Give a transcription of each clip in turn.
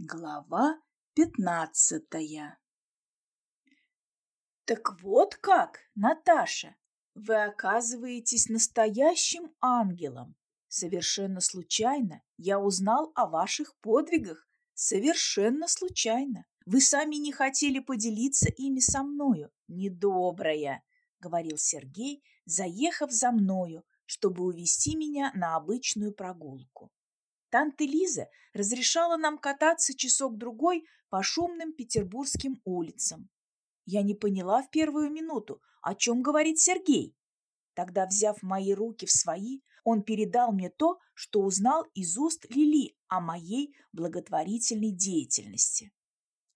Глава пятнадцатая Так вот как, Наташа, вы оказываетесь настоящим ангелом. Совершенно случайно я узнал о ваших подвигах. Совершенно случайно. Вы сами не хотели поделиться ими со мною. Недобрая, говорил Сергей, заехав за мною, чтобы увести меня на обычную прогулку. Танта Лиза разрешала нам кататься часок-другой по шумным петербургским улицам. Я не поняла в первую минуту, о чем говорит Сергей. Тогда, взяв мои руки в свои, он передал мне то, что узнал из уст Лили о моей благотворительной деятельности.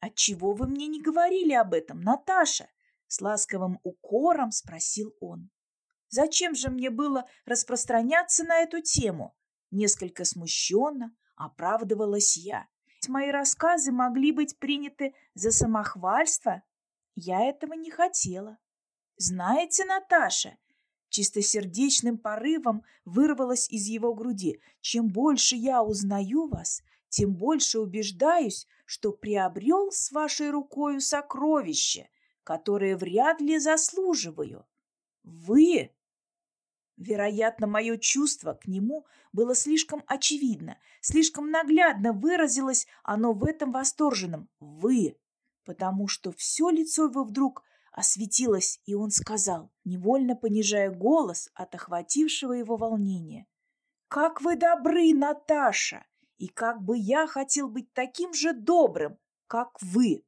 «Отчего вы мне не говорили об этом, Наташа?» С ласковым укором спросил он. «Зачем же мне было распространяться на эту тему?» Несколько смущенно оправдывалась я. Мои рассказы могли быть приняты за самохвальство. Я этого не хотела. Знаете, Наташа, чистосердечным порывом вырвалось из его груди. Чем больше я узнаю вас, тем больше убеждаюсь, что приобрел с вашей рукою сокровище, которое вряд ли заслуживаю. Вы Вероятно, мое чувство к нему было слишком очевидно, слишком наглядно выразилось оно в этом восторженном «вы», потому что все лицо его вдруг осветилось, и он сказал, невольно понижая голос от охватившего его волнения, «Как вы добры, Наташа, и как бы я хотел быть таким же добрым, как вы!»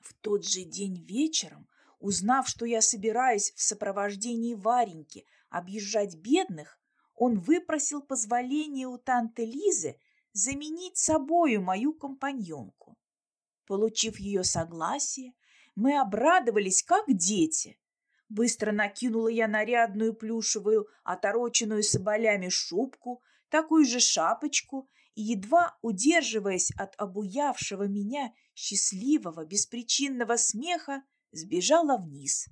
В тот же день вечером, узнав, что я собираюсь в сопровождении Вареньки – объезжать бедных, он выпросил позволение у танты Лизы заменить собою мою компаньонку. Получив ее согласие, мы обрадовались, как дети. Быстро накинула я нарядную плюшевую, отороченную соболями шубку, такую же шапочку и, едва удерживаясь от обуявшего меня счастливого, беспричинного смеха, сбежала вниз.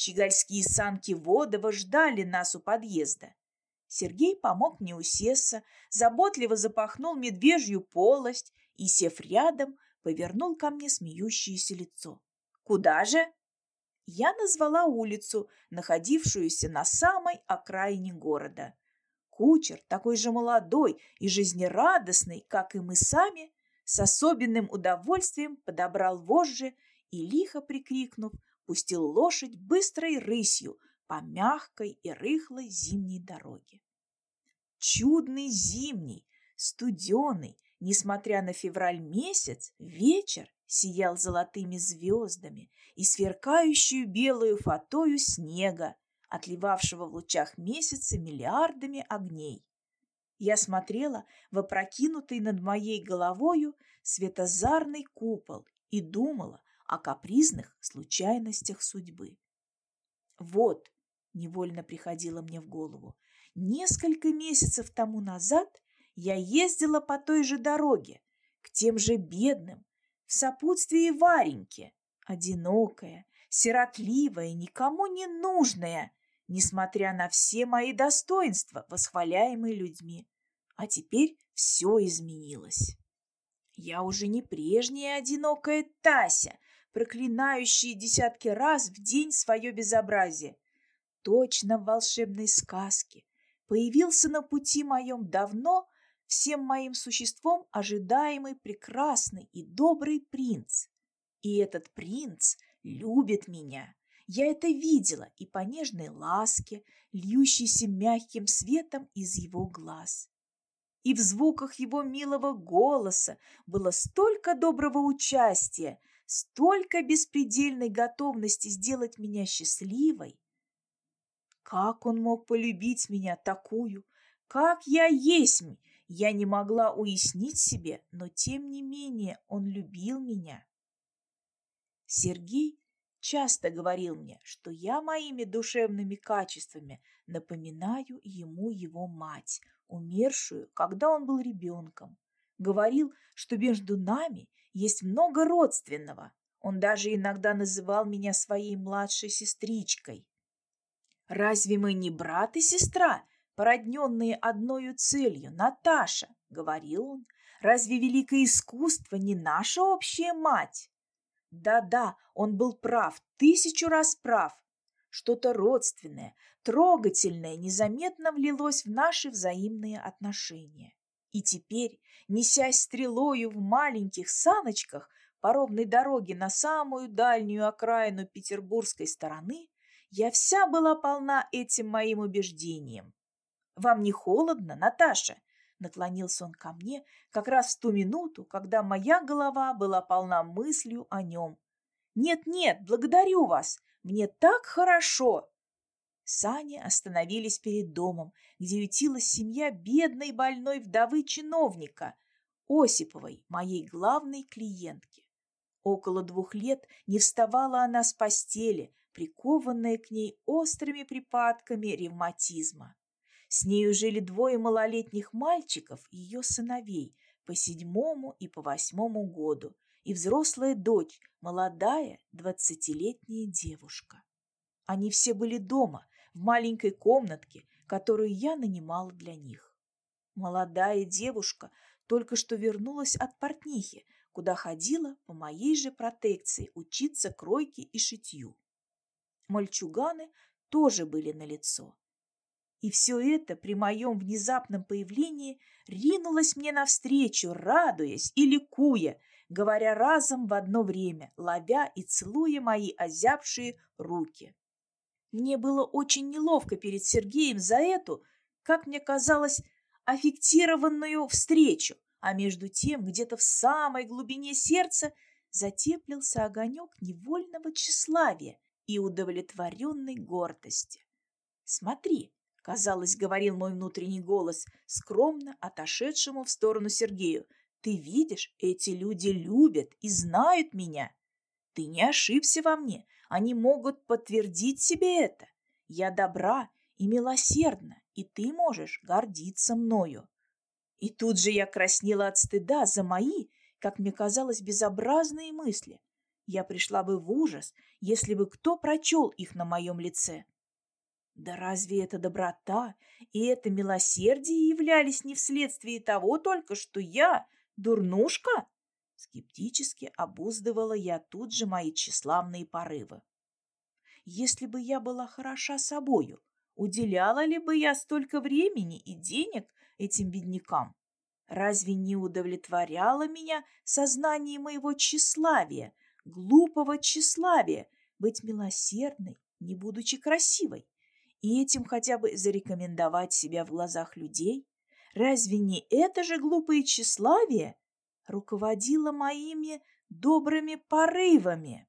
Щегольские санки Водова ждали нас у подъезда. Сергей помог мне усесться, заботливо запахнул медвежью полость и, сев рядом, повернул ко мне смеющееся лицо. «Куда же?» Я назвала улицу, находившуюся на самой окраине города. Кучер, такой же молодой и жизнерадостный, как и мы сами, с особенным удовольствием подобрал вожжи и, лихо прикрикнув, пустил лошадь быстрой рысью по мягкой и рыхлой зимней дороге. Чудный зимний, студеный, несмотря на февраль месяц, вечер сиял золотыми звездами и сверкающую белую фатою снега, отливавшего в лучах месяца миллиардами огней. Я смотрела в опрокинутый над моей головою светозарный купол и думала, о капризных случайностях судьбы. Вот, невольно приходило мне в голову, несколько месяцев тому назад я ездила по той же дороге, к тем же бедным, в сопутствии Вареньки, одинокая, сиротливая, никому не нужная, несмотря на все мои достоинства, восхваляемые людьми. А теперь все изменилось. Я уже не прежняя одинокая Тася, проклинающие десятки раз в день свое безобразие. Точно в волшебной сказке появился на пути моем давно всем моим существом ожидаемый прекрасный и добрый принц. И этот принц любит меня. Я это видела и по нежной ласке, льющейся мягким светом из его глаз. И в звуках его милого голоса было столько доброго участия, столько беспредельной готовности сделать меня счастливой. Как он мог полюбить меня такую, как я есть, я не могла уяснить себе, но тем не менее он любил меня. Сергей часто говорил мне, что я моими душевными качествами напоминаю ему его мать, умершую, когда он был ребенком. Говорил, что между нами есть много родственного. Он даже иногда называл меня своей младшей сестричкой. «Разве мы не брат и сестра, породненные одною целью, Наташа?» — говорил он. Разве великое искусство не наша общая мать? Да-да, он был прав, тысячу раз прав. Что-то родственное, трогательное незаметно влилось в наши взаимные отношения. И теперь, несясь стрелою в маленьких саночках по ровной дороге на самую дальнюю окраину петербургской стороны, я вся была полна этим моим убеждением. «Вам не холодно, Наташа?» Наклонился он ко мне как раз в ту минуту, когда моя голова была полна мыслью о нем. «Нет-нет, благодарю вас, мне так хорошо!» Сани остановились перед домом, где ютилась семья бедной больной вдовы чиновника, Осиповой, моей главной клиентки. Около двух лет не вставала она с постели, прикованная к ней острыми припадками ревматизма. С нею жили двое малолетних мальчиков, ее сыновей, по седьмому и по восьмому году, и взрослая дочь, молодая двадцатилетняя девушка. Они все были дома, в маленькой комнатке, которую я нанимала для них. Молодая девушка только что вернулась от портнихи, куда ходила по моей же протекции учиться кройке и шитью. Мальчуганы тоже были на лицо. И все это при моем внезапном появлении ринулось мне навстречу, радуясь и ликуя, говоря разом в одно время, ловя и целуя мои озябшие руки. Мне было очень неловко перед Сергеем за эту, как мне казалось, аффектированную встречу, а между тем где-то в самой глубине сердца затеплился огонек невольного тщеславия и удовлетворенной гордости. «Смотри», — казалось, говорил мой внутренний голос, скромно отошедшему в сторону Сергею, «ты видишь, эти люди любят и знают меня. Ты не ошибся во мне, они могут подтвердить себе это. Я добра и милосердна, и ты можешь гордиться мною». И тут же я краснела от стыда за мои, как мне казалось, безобразные мысли. Я пришла бы в ужас, если бы кто прочел их на моем лице. Да разве это доброта и это милосердие являлись не вследствие того только, что я дурнушка? Скептически обуздывала я тут же мои тщеславные порывы. Если бы я была хороша собою, уделяла ли бы я столько времени и денег этим беднякам? Разве не удовлетворяло меня сознание моего тщеславия, глупого тщеславия, быть милосердной, не будучи красивой? и этим хотя бы зарекомендовать себя в глазах людей? Разве не это же глупое тщеславие руководило моими добрыми порывами?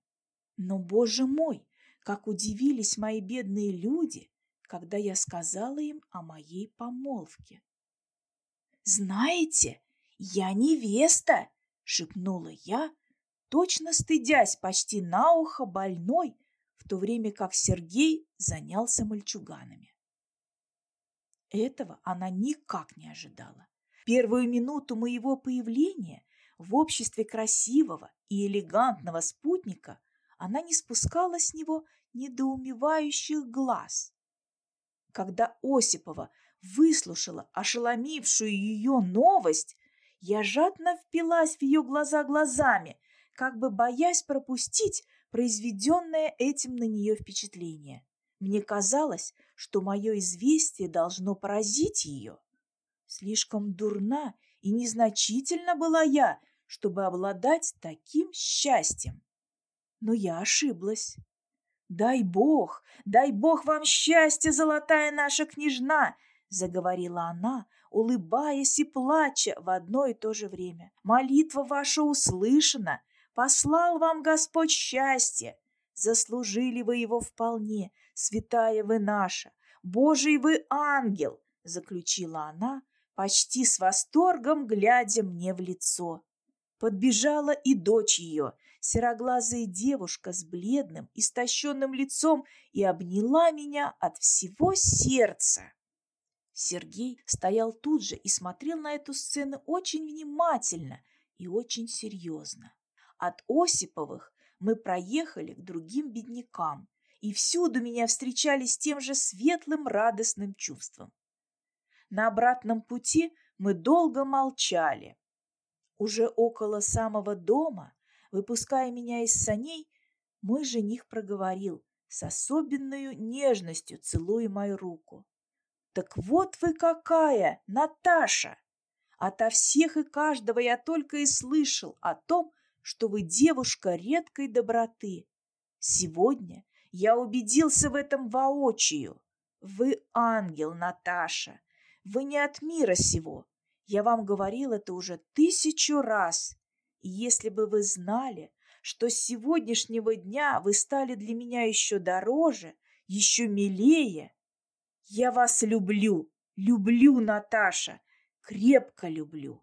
Но, боже мой, как удивились мои бедные люди, когда я сказала им о моей помолвке. «Знаете, я невеста!» — шепнула я, точно стыдясь почти на ухо больной, в то время как Сергей занялся мальчуганами. Этого она никак не ожидала. Первую минуту моего появления в обществе красивого и элегантного спутника она не спускала с него недоумевающих глаз. Когда Осипова выслушала ошеломившую ее новость, я жадно впилась в ее глаза глазами, как бы боясь пропустить произведенное этим на нее впечатление. Мне казалось, что мое известие должно поразить ее. Слишком дурна и незначительна была я, чтобы обладать таким счастьем. Но я ошиблась. «Дай Бог, дай Бог вам счастья, золотая наша княжна!» заговорила она, улыбаясь и плача в одно и то же время. «Молитва ваша услышана, Послал вам Господь счастье. Заслужили вы его вполне, святая вы наша, Божий вы ангел, заключила она, почти с восторгом глядя мне в лицо. Подбежала и дочь ее, сероглазая девушка с бледным, истощенным лицом, и обняла меня от всего сердца. Сергей стоял тут же и смотрел на эту сцену очень внимательно и очень серьезно. От Осиповых мы проехали к другим беднякам, и всюду меня встречали с тем же светлым радостным чувством. На обратном пути мы долго молчали. Уже около самого дома, выпуская меня из саней, мой жених проговорил с особенной нежностью, целуя мою руку. «Так вот вы какая, Наташа! Ото всех и каждого я только и слышал о том, что вы девушка редкой доброты. Сегодня я убедился в этом воочию. Вы ангел, Наташа. Вы не от мира сего. Я вам говорил это уже тысячу раз. И если бы вы знали, что с сегодняшнего дня вы стали для меня еще дороже, еще милее. Я вас люблю, люблю, Наташа, крепко люблю.